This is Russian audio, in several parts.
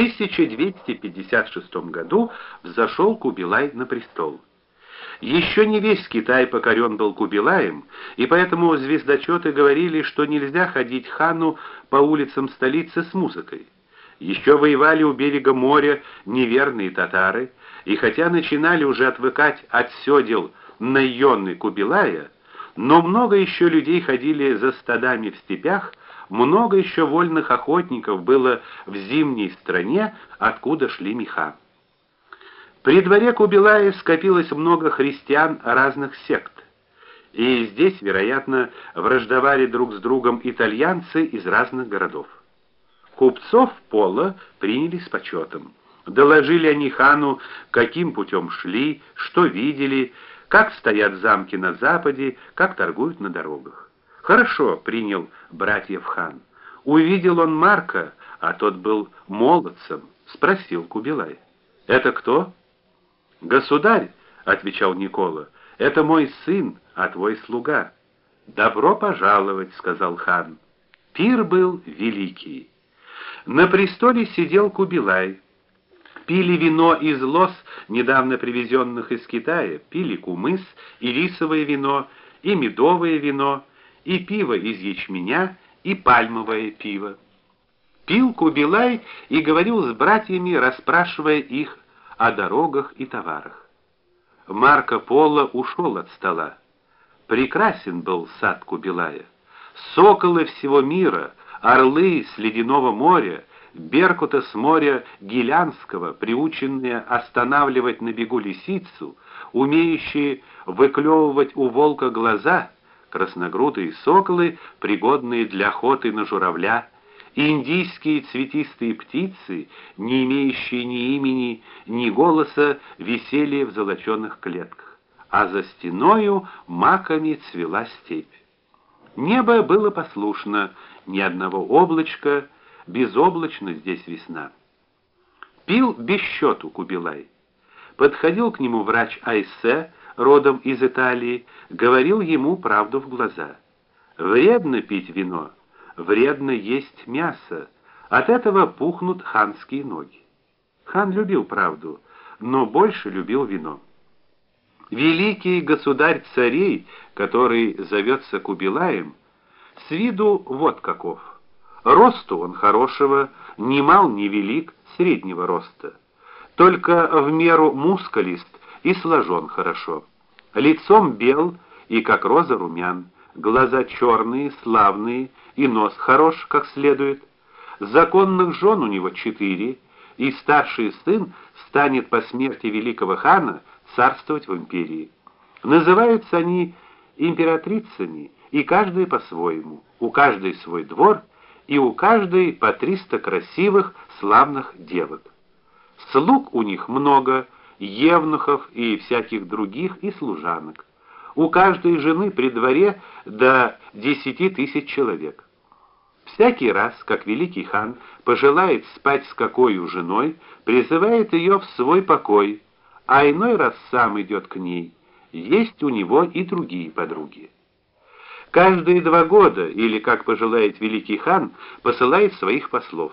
1256 году взошел Кубилай на престол. Еще не весь Китай покорен был Кубилаем, и поэтому звездочеты говорили, что нельзя ходить хану по улицам столицы с музыкой. Еще воевали у берега моря неверные татары, и хотя начинали уже отвыкать от сёдел наённы Кубилая, но много еще людей ходили за стадами в степях, много еще вольных охотников было в зимней стране, откуда шли меха. При дворе Кубилая скопилось много христиан разных сект. И здесь, вероятно, враждовали друг с другом итальянцы из разных городов. Купцов Пола приняли с почетом. Доложили они хану, каким путем шли, что видели, как стоят замки на западе, как торгуют на дорогах. Хорошо принял братьев хан. Увидел он Марка, а тот был молодцем, спросил Кубилай: "Это кто?" "Государь", отвечал Никола. "Это мой сын, а твой слуга". "Добро пожаловать", сказал хан. Пир был великий. На престоле сидел Кубилай. Пили вино из лоз, недавно привезенных из Китая, пили кумыс и рисовое вино, и медовое вино, и пиво из ячменя, и пальмовое пиво. Пил Кубилай и говорил с братьями, расспрашивая их о дорогах и товарах. Марко Поло ушел от стола. Прекрасен был сад Кубилая. Соколы всего мира, орлы с ледяного моря, беркута с моря Гилянского, приученные останавливать на бегу лисицу, умеющие выклевывать у волка глаза, красногрудые соколы, пригодные для охоты на журавля, индийские цветистые птицы, не имеющие ни имени, ни голоса, висели в золочёных клетках, а за стеною маками цвела степь. Небо было послушно, ни одного облачка, безоблачно здесь весна. Пил без счету Кубилай. Подходил к нему врач Айсе, родом из Италии, говорил ему правду в глаза. Вредно пить вино, вредно есть мясо. От этого пухнут ханские ноги. Хан любил правду, но больше любил вино. Великий государь царей, который зовется Кубилаем, с виду вот каков. Росту он хорошего, ни мал, ни велик, среднего роста. Только в меру мускулист и сложен хорошо. Лицом бел и как роза румян, глаза черные, славные, и нос хорош, как следует. Законных жен у него четыре, и старший сын станет по смерти великого хана царствовать в империи. Называются они императрицами, и каждая по-своему, у каждой свой двор, и у каждой по триста красивых, славных девок. Слуг у них много, евнухов и всяких других и служанок. У каждой жены при дворе до десяти тысяч человек. Всякий раз, как великий хан пожелает спать с какой женой, призывает ее в свой покой, а иной раз сам идет к ней. Есть у него и другие подруги. Каждые два года, или как пожелает великий хан, посылает своих послов.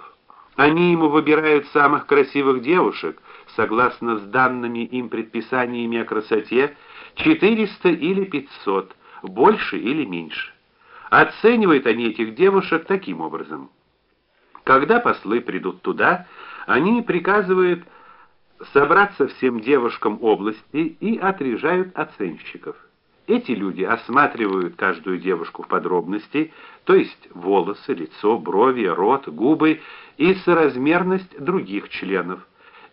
Они ему выбирают самых красивых девушек, согласно с данными им предписаниями о красоте, 400 или 500, больше или меньше. Оценивают они этих девушек таким образом: когда послы придут туда, они приказывают собраться всем девушкам области и отряжают оценщиков. Эти люди осматривают каждую девушку в подробности, то есть волосы, лицо, брови, рот, губы и соразмерность других членов,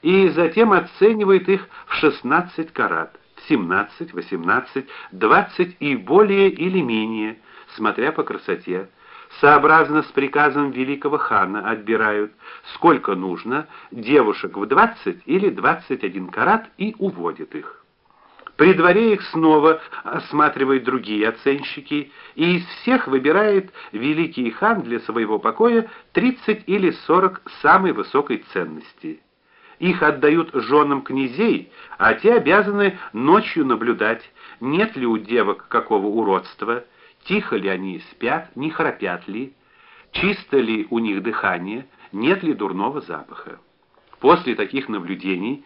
и затем оценивают их в 16 карат, в 17, 18, 20 и более или менее, смотря по красоте. Сообразно с приказом великого хана отбирают, сколько нужно, девушек в 20 или 21 карат и уводят их. При дворе их снова осматривают другие оценщики, и из всех выбирает великий хан для своего покоя 30 или 40 самой высокой ценности. Их отдают женам князей, а те обязаны ночью наблюдать, нет ли у девок какого уродства, тихо ли они спят, не храпят ли, чисто ли у них дыхание, нет ли дурного запаха. После таких наблюдений